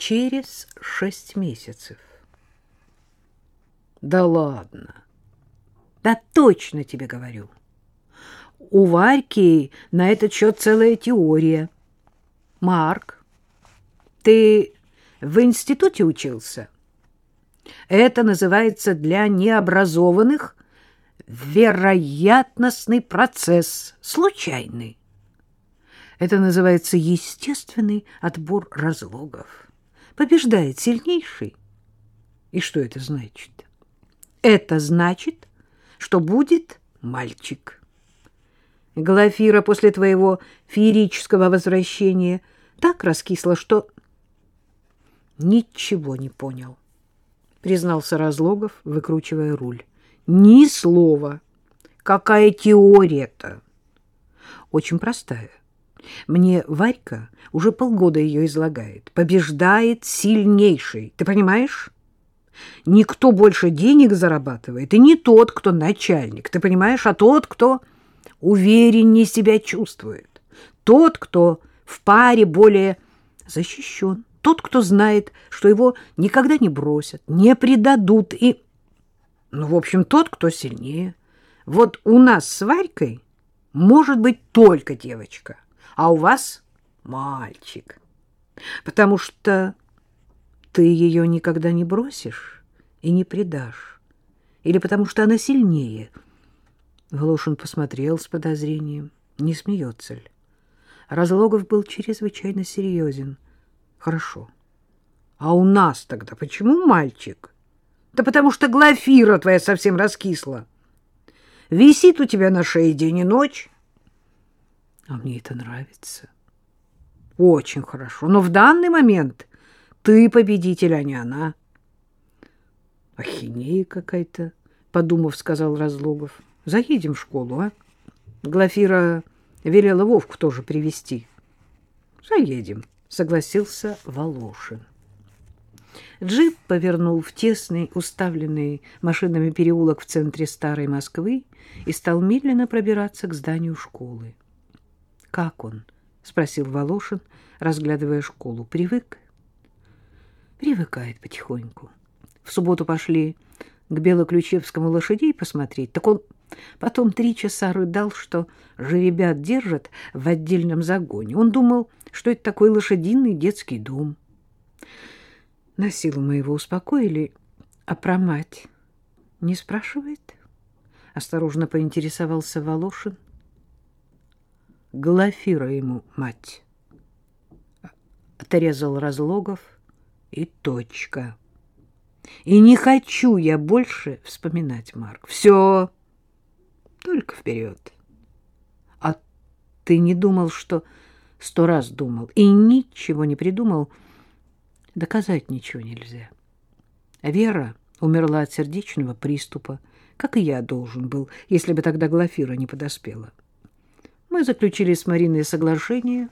через шесть месяцев. Да ладно. Да точно тебе говорю. У Варьки на этот счет целая теория. Марк, ты в институте учился? Это называется для необразованных вероятностный процесс, случайный. Это называется естественный отбор разлогов. Побеждает сильнейший. И что это значит? Это значит, что будет мальчик. Глафира после твоего феерического возвращения так раскисла, что ничего не понял, признался Разлогов, выкручивая руль. Ни слова. Какая теория-то? Очень простая. Мне Варька уже полгода ее излагает. Побеждает сильнейший. Ты понимаешь? Никто больше денег зарабатывает. И не тот, кто начальник, ты понимаешь, а тот, кто увереннее себя чувствует. Тот, кто в паре более защищен. Тот, кто знает, что его никогда не бросят, не предадут. И, ну, в общем, тот, кто сильнее. Вот у нас с Варькой может быть только девочка — а у вас мальчик. Потому что ты ее никогда не бросишь и не предашь. Или потому что она сильнее. Волошин посмотрел с подозрением. Не смеется ли? Разлогов был чрезвычайно серьезен. Хорошо. А у нас тогда почему мальчик? Да потому что Глафира твоя совсем раскисла. Висит у тебя на шее день и ночь. А мне это нравится. Очень хорошо. Но в данный момент ты победитель, а не она. Ахинея какая-то, подумав, сказал Разлогов. Заедем в школу, а? Глафира велела Вовку тоже привести. Заедем, согласился Волошин. Джип повернул в тесный, уставленный машинами переулок в центре старой Москвы и стал медленно пробираться к зданию школы. Как он? спросил Волошин, разглядывая школу. Привык? Привыкает потихоньку. В субботу пошли к Белоключевскому лошадей посмотреть. Так он потом три часа рыдал, что жеребят держат в отдельном загоне. Он думал, что это такой лошадиный детский дом. На силу мы его успокоили, а про мать не спрашивает? Осторожно поинтересовался Волошин. Глафира ему мать. Отрезал Разлогов и точка. И не хочу я больше вспоминать, Марк. Все, только вперед. А ты не думал, что сто раз думал и ничего не придумал? Доказать ничего нельзя. Вера умерла от сердечного приступа, как и я должен был, если бы тогда Глафира не подоспела. Мы заключили с Мариной соглашение.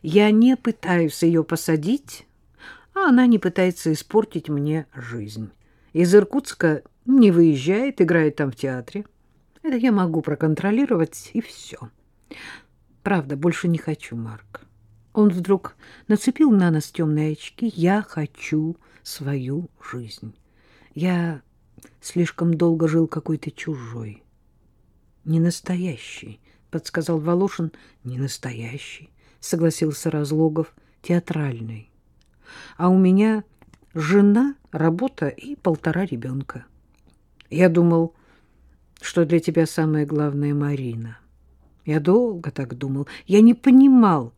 Я не пытаюсь ее посадить, а она не пытается испортить мне жизнь. Из Иркутска не выезжает, играет там в театре. Это я могу проконтролировать, и все. Правда, больше не хочу, Марк. Он вдруг нацепил на нас темные очки. Я хочу свою жизнь. Я слишком долго жил какой-то чужой, не настоящий, — подсказал Волошин. — Не настоящий, — согласился Разлогов, — театральный. А у меня жена, работа и полтора ребенка. Я думал, что для тебя самое главное — Марина. Я долго так думал. Я не понимал,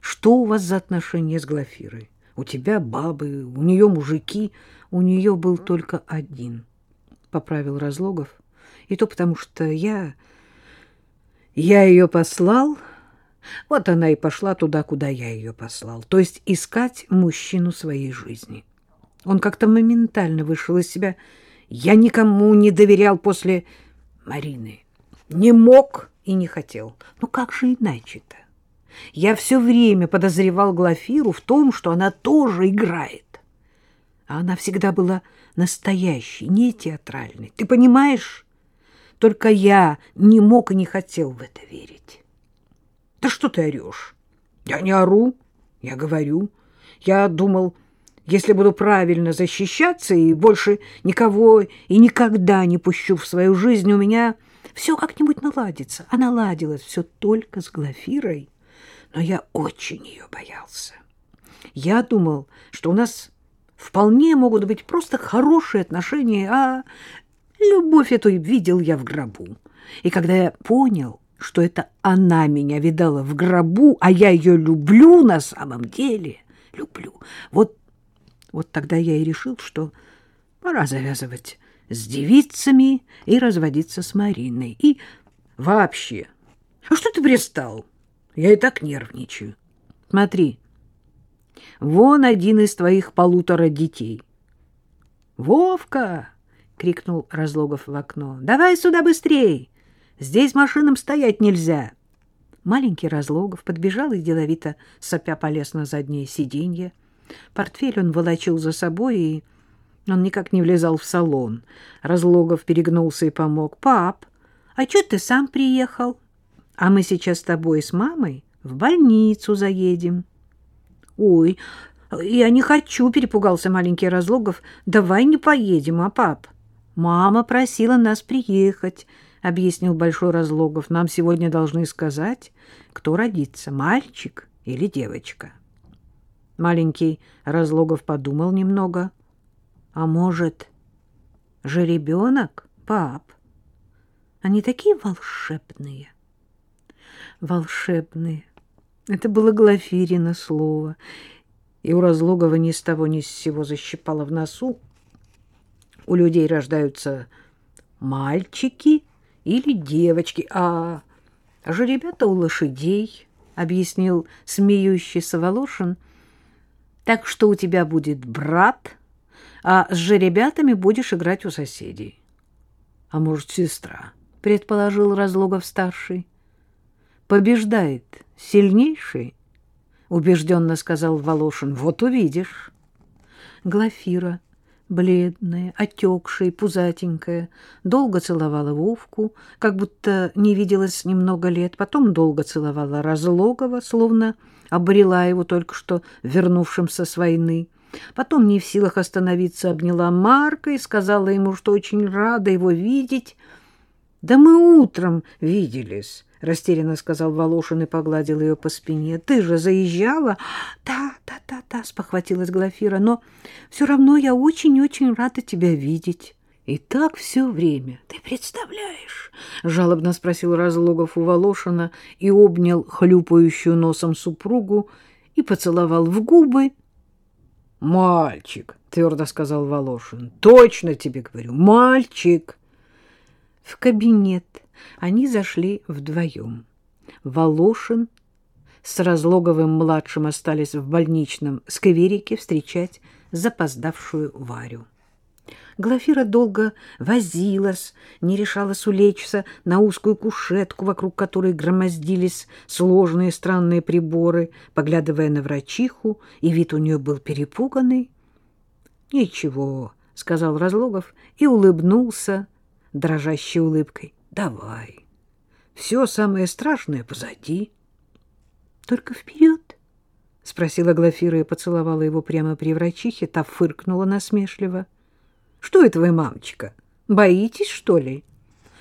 что у вас за отношения с Глафирой. У тебя бабы, у нее мужики, у нее был только один, — поправил Разлогов. И то потому, что я я ее послал, вот она и пошла туда, куда я ее послал, то есть искать мужчину своей жизни. Он как-то моментально вышел из себя. Я никому не доверял после Марины. Не мог и не хотел. Ну как же иначе-то? Я все время подозревал Глафиру в том, что она тоже играет. А она всегда была настоящей, не театральной. Ты понимаешь? Только я не мог и не хотел в это верить. Да что ты орешь? Я не ору, я говорю. Я думал, Если буду правильно защищаться и больше никого и никогда не пущу в свою жизнь, у меня все как-нибудь наладится. А наладилось все только с Глафирой. Но я очень ее боялся. Я думал, что у нас вполне могут быть просто хорошие отношения, а любовь эту видел я в гробу. И когда я понял, что это она меня видала в гробу, а я ее люблю на самом деле, люблю, вот, вот тогда я и решил, что пора завязывать с девицами и разводиться с Мариной. И вообще, а что ты пристал? Я и так нервничаю. Смотри, вон один из твоих полутора детей. «Вовка!» — крикнул Разлогов в окно. «Давай сюда быстрей! Здесь машинам стоять нельзя!» Маленький Разлогов подбежал и деловито сопя полез на заднее сиденье. Портфель он волочил за собой, и он никак не влезал в салон. Разлогов перегнулся и помог. «Пап, а чё ты сам приехал? А мы сейчас с тобой с мамой в больницу заедем». «Ой, я не хочу», — перепугался маленький Разлогов. «Давай не поедем, а, пап?» «Мама просила нас приехать», — объяснил Большой Разлогов. «Нам сегодня должны сказать, кто родится, мальчик или девочка». Маленький Разлогов подумал немного. «А может, жеребенок, пап? Они такие волшебные». «Волшебные». Это было Глафирина слово, и у Разлогова ни с того ни с сего защипало в носу. У людей рождаются мальчики или девочки, а же ребята у лошадей, — объяснил смеющийся Волошин. Так что у тебя будет брат, а с жеребятами будешь играть у соседей. — А может, сестра, — предположил Разлогов-старший. — Побеждает сильнейший, — убежденно сказал Волошин. — Вот увидишь. Глафира бледная, отекшая, пузатенькая, долго целовала Вовку, как будто не виделась немного лет, потом долго целовала Разлогова, словно обрела его только что вернувшимся с войны. Потом, не в силах остановиться, обняла Марка и сказала ему, что очень рада его видеть. — Да мы утром виделись, — растерянно сказал Волошин и погладил ее по спине. — Ты же заезжала? — Да, да, да, да, — спохватилась Глафира, — но все равно я очень-очень рада тебя видеть. — И так все время. Ты представляешь? — жалобно спросил Разлогов у Волошина и обнял хлюпающую носом супругу и поцеловал в губы. — Мальчик, — твердо сказал Волошин, — точно тебе говорю, мальчик. В кабинет они зашли вдвоем. Волошин с Разлоговым-младшим остались в больничном скверике встречать запоздавшую Варю. Глафира долго возилась, не решалась улечься на узкую кушетку, вокруг которой громоздились сложные странные приборы, поглядывая на врачиху, и вид у нее был перепуганный. — Ничего, — сказал Разлогов и улыбнулся дрожащей улыбкой. — Давай, все самое страшное позади. — Только вперед, — спросила Глафира и поцеловала его прямо при врачихе. Та фыркнула насмешливо. — что это вы, мамочка, боитесь, что ли?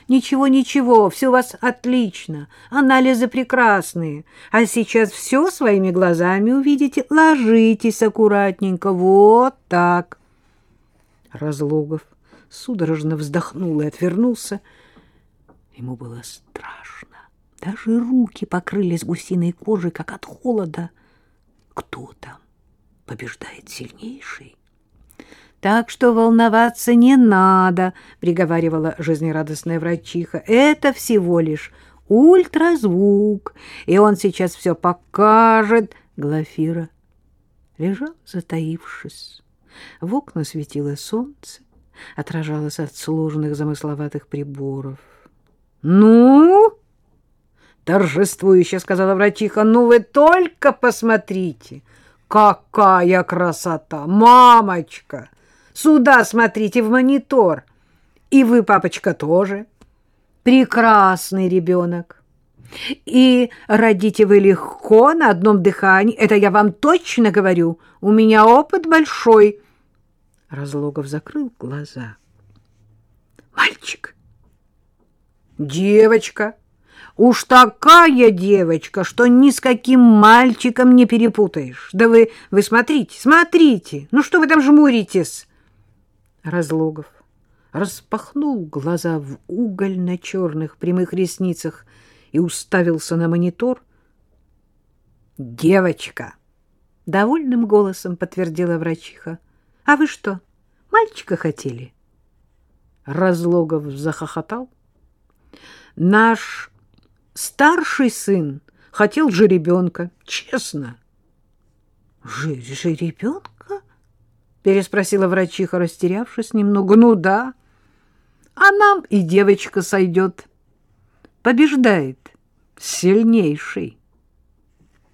Ничего, ничего, все у вас отлично, анализы прекрасные. А сейчас все своими глазами увидите. Ложитесь аккуратненько, вот так. Разлогов судорожно вздохнул и отвернулся. Ему было страшно. Даже руки покрылись гусиной кожей, как от холода. Кто там? Побеждает сильнейший? Так что волноваться не надо, приговаривала жизнерадостная врачиха. Это всего лишь ультразвук, и он сейчас все покажет. Глафира лежал, затаившись. В окна светило солнце, отражалось от сложных замысловатых приборов. «Ну?» — торжествующе сказала врачиха. «Ну вы только посмотрите! Какая красота! Мамочка!» Сюда смотрите, в монитор. И вы, папочка, тоже. Прекрасный ребенок. И родите вы легко, на одном дыхании. Это я вам точно говорю. У меня опыт большой. Разлогов закрыл глаза. Мальчик. Девочка. Уж такая девочка, что ни с каким мальчиком не перепутаешь. Да вы, вы смотрите, смотрите. Ну что вы там жмуритесь? Разлогов распахнул глаза в угольно-черных прямых ресницах и уставился на монитор. «Девочка!» — довольным голосом подтвердила врачиха. «А вы что, мальчика хотели?» Разлогов захохотал. «Наш старший сын хотел же ребенка, честно». «Же, же ребенка?» — переспросила врачиха, растерявшись немного. «Ну да, а нам и девочка сойдет» побеждает сильнейший.